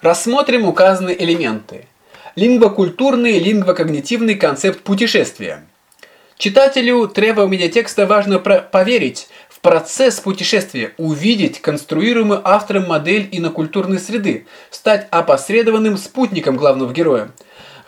Рассмотрим указанные элементы. Лингвокультурный лингвокогнитивный концепт путешествия. Читателю travel медиатекста важно поверить в процесс путешествия, увидеть конструируемую автором модель инокультурной среды, стать опосредованным спутником главного героя.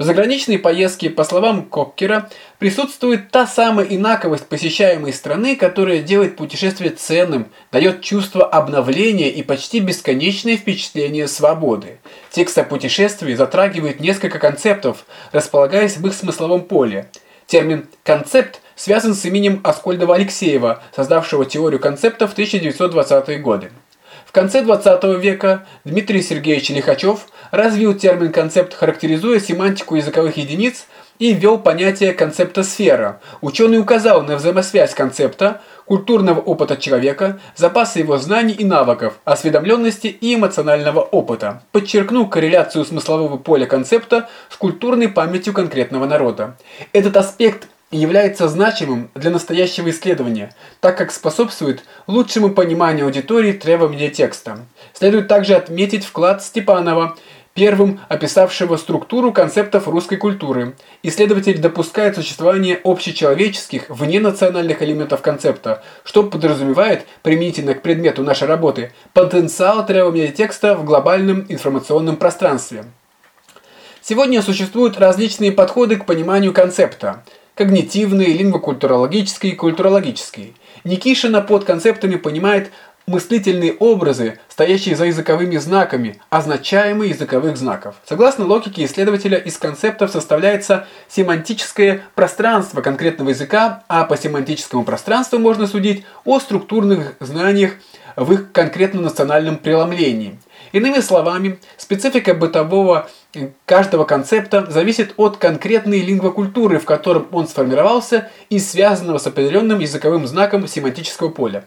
В заграничной поездке, по словам Коккера, присутствует та самая инаковость посещаемой страны, которая делает путешествие ценным, дает чувство обновления и почти бесконечное впечатление свободы. Текст о путешествии затрагивает несколько концептов, располагаясь в их смысловом поле. Термин «концепт» связан с именем Аскольдова Алексеева, создавшего теорию концептов в 1920-е годы. В конце 20 века Дмитрий Сергеевич Лихачев развил термин-концепт, характеризуя семантику языковых единиц и ввел понятие концепта сфера. Ученый указал на взаимосвязь концепта, культурного опыта человека, запаса его знаний и навыков, осведомленности и эмоционального опыта. Подчеркнул корреляцию смыслового поля концепта с культурной памятью конкретного народа. Этот аспект – является значимым для настоящего исследования, так как способствует лучшему пониманию аудитории трево-медиатекста. Следует также отметить вклад Степанова, первым описавшего структуру концептов русской культуры. Исследователь допускает существование общечеловеческих, вненациональных элементов концепта, что подразумевает, применительно к предмету нашей работы, потенциал трево-медиатекста в глобальном информационном пространстве. Сегодня существуют различные подходы к пониманию концепта – когнитивный, лингвокультурологический и культурологический. Никишина под концептами понимает мыслительные образы, стоящие за языковыми знаками, означаемые языковых знаков. Согласно логике исследователя, из концептов составляется семантическое пространство конкретного языка, а по семантическому пространству можно судить о структурных знаниях в их конкретно национальном преломлении. Иными словами, специфика бытового каждого концепта зависит от конкретной лингвокультуры, в котором он сформировался и связанного с определенным языковым знаком семантического поля.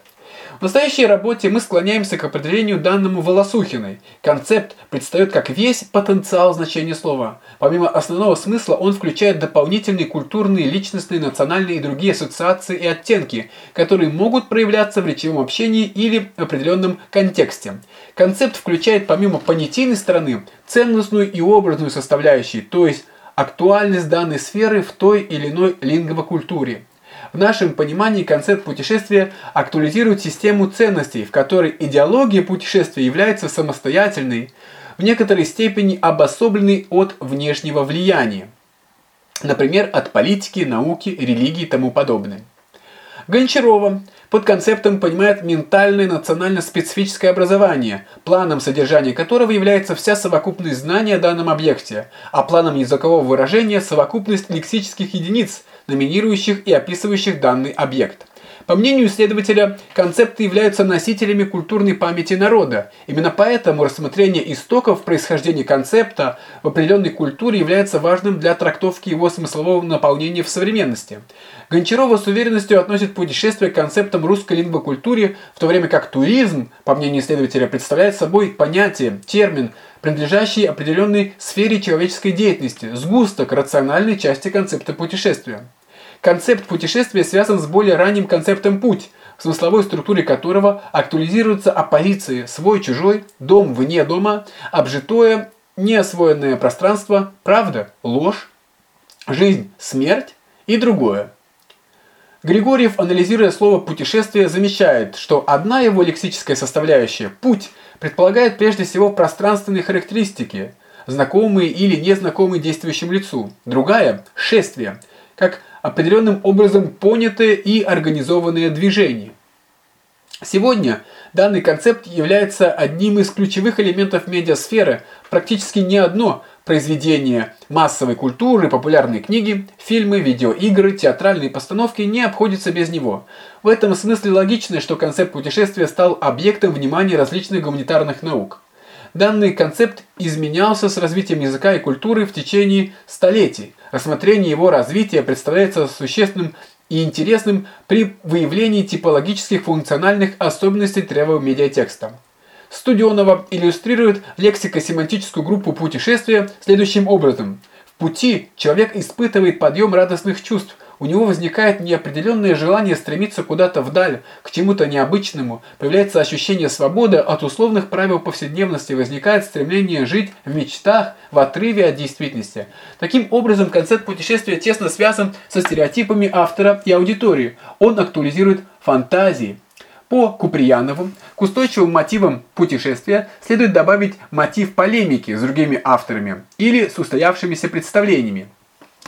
В настоящей работе мы склоняемся к определению данному Волосухиной. Концепт предстает как весь потенциал значения слова. Помимо основного смысла он включает дополнительные культурные, личностные, национальные и другие ассоциации и оттенки, которые могут проявляться в речевом общении или в определенном контексте. Концепт включает помимо понятийной стороны ценностную и образную составляющие, то есть актуальность данной сферы в той или иной лингвокультуре. В нашем понимании концепт путешествия актуализирует систему ценностей, в которой идеология путешествия является самостоятельной, в некоторой степени обособленной от внешнего влияния. Например, от политики, науки, религии и тому подобное. Гончарова под концептом понимает ментальное национально-специфическое образование, планом содержания которого является вся совокупность знаний о данном объекте, а планом языкового выражения – совокупность лексических единиц, номинирующих и описывающих данный объект. По мнению исследователя, концепты являются носителями культурной памяти народа. Именно поэтому рассмотрение истоков происхождения концепта в определенной культуре является важным для трактовки его смыслового наполнения в современности. Гончарова с уверенностью относит путешествие к концептам русской лингвокультуре, в то время как туризм, по мнению исследователя, представляет собой понятие, термин, принадлежащий определенной сфере человеческой деятельности, сгусток рациональной части концепта путешествия. Концепт путешествия связан с более ранним концептом «путь», в смысловой структуре которого актуализируются оппозиции «свой-чужой», «дом вне дома», «обжитое», «неосвоенное пространство», «правда», «ложь», «жизнь», «смерть» и другое. Григорьев, анализируя слово «путешествие», замечает, что одна его лексическая составляющая «путь» предполагает прежде всего пространственные характеристики, знакомые или незнакомые действующему лицу. Другая – «шествие», как определенным образом понятое и организованное движение. Сегодня данный концепт является одним из ключевых элементов медиасферы. Практически ни одно произведение массовой культуры, популярные книги, фильмы, видеоигры, театральные постановки не обходятся без него. В этом смысле логично, что концепт путешествия стал объектом внимания различных гуманитарных наук. Данный концепт изменялся с развитием языка и культуры в течение столетий. Рассмотрение его развития представляется существенным и интересным при выявлении типологических функциональных особенностей требового медиатекста. Студионова иллюстрирует лексико-семантическую группу путешествия следующим образом. В пути человек испытывает подъем радостных чувств, у него возникает неопределенное желание стремиться куда-то вдаль, к чему-то необычному, появляется ощущение свободы от условных правил повседневности, возникает стремление жить в мечтах, в отрыве от действительности. Таким образом, концепт путешествия тесно связан со стереотипами автора и аудитории. Он актуализирует фантазии. По Куприянову к устойчивым мотивам путешествия следует добавить мотив полемики с другими авторами или с устоявшимися представлениями.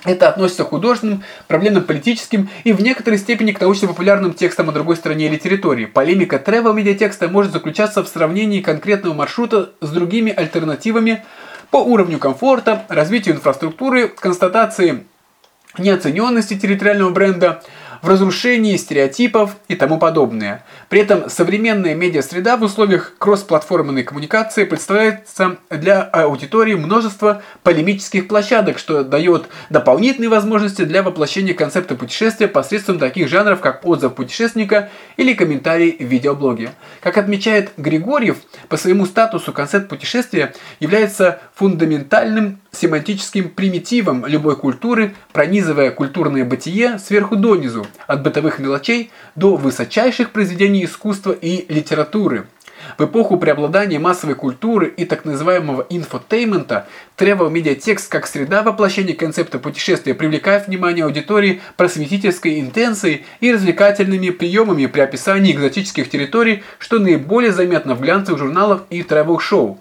Это относится к художественным, проблемно-политическим и в некоторой степени к научно-популярным текстам о другой стороне или территории. Полемика travel медиатекста может заключаться в сравнении конкретного маршрута с другими альтернативами по уровню комфорта, развитию инфраструктуры, констатации неоцененности территориального бренда, в разрушении стереотипов и тому подобное. При этом современная медиа-среда в условиях кроссплатформенной коммуникации представляется для аудитории множество полемических площадок, что дает дополнительные возможности для воплощения концепта путешествия посредством таких жанров, как отзыв путешественника или комментарий в видеоблоге. Как отмечает Григорьев, по своему статусу концепт путешествия является фундаментальным семантическим примитивом любой культуры, пронизывая культурное бытие сверху донизу, от бытовых мелочей до высочайших произведений искусства и литературы. В эпоху преобладания массовой культуры и так называемого инфотеймента travel медиатекст как среда воплощения концепта путешествия привлекает внимание аудитории просветительской интенцией и развлекательными приемами при описании экзотических территорий, что наиболее заметно в глянцевых журналах и travel-шоу.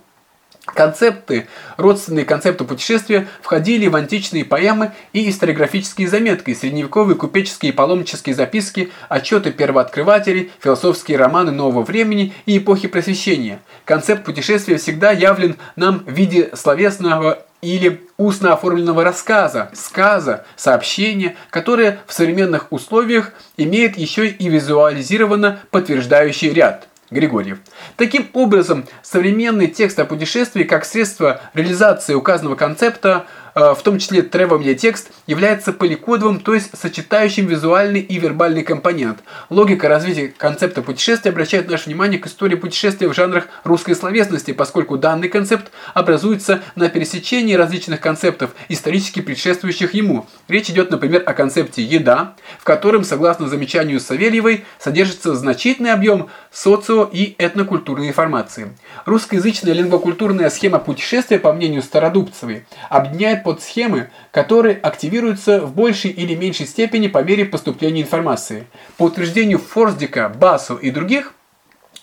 Концепты, родственные концепту путешествия, входили в античные поэмы и историографические заметки, средневековые купеческие и паломнические записки, отчеты первооткрывателей, философские романы нового времени и эпохи просвещения. Концепт путешествия всегда явлен нам в виде словесного или устно оформленного рассказа, сказа, сообщения, которое в современных условиях имеет еще и визуализированно подтверждающий ряд – Григорьев. Таким образом, современный текст о путешествии как средство реализации указанного концепта в том числе travel media является поликодовым, то есть сочетающим визуальный и вербальный компонент. Логика развития концепта путешествия обращает наше внимание к истории путешествия в жанрах русской словесности, поскольку данный концепт образуется на пересечении различных концептов, исторически предшествующих ему. Речь идет, например, о концепте «еда», в котором, согласно замечанию Савельевой, содержится значительный объем социо- и этнокультурной информации. Русскоязычная лингвокультурная схема путешествия, по мнению Стародубцевой, объединяет под схемы, которые активируются в большей или меньшей степени по мере поступления информации. По утверждению Форсдика, Басу и других –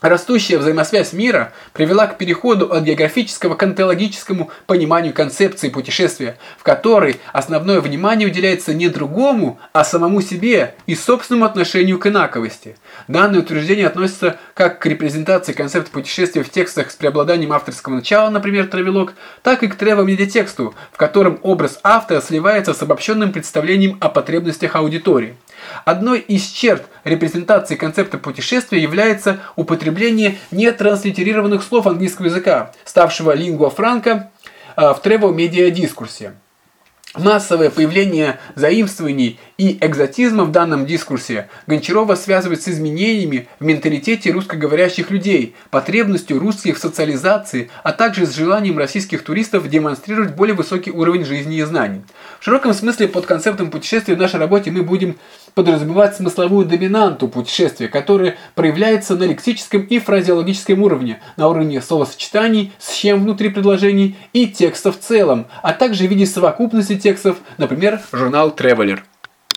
Растущая взаимосвязь мира привела к переходу от географического к онтологическому пониманию концепции путешествия, в которой основное внимание уделяется не другому, а самому себе и собственному отношению к инаковости. Данное утверждение относится как к репрезентации концепта путешествия в текстах с преобладанием авторского начала, например, травелог, так и к тревел-медиатексту, в котором образ автора сливается с обобщенным представлением о потребностях аудитории. Одной из черт репрезентации концепта путешествия является употребление нетранслитерированных слов английского языка, ставшего лингва франка в travel-медиа дискурсе. Массовое появление заимствований и экзотизма в данном дискурсе Гончарова связывает с изменениями в менталитете русскоговорящих людей, потребностью русских в социализации, а также с желанием российских туристов демонстрировать более высокий уровень жизни и знаний. В широком смысле под концептом путешествия в нашей работе мы будем подразумевать смысловую доминанту путешествия, которая проявляется на лексическом и фразеологическом уровне, на уровне словосочетаний, схем внутри предложений и текста в целом, а также в виде совокупности текстов, например, журнал Traveler.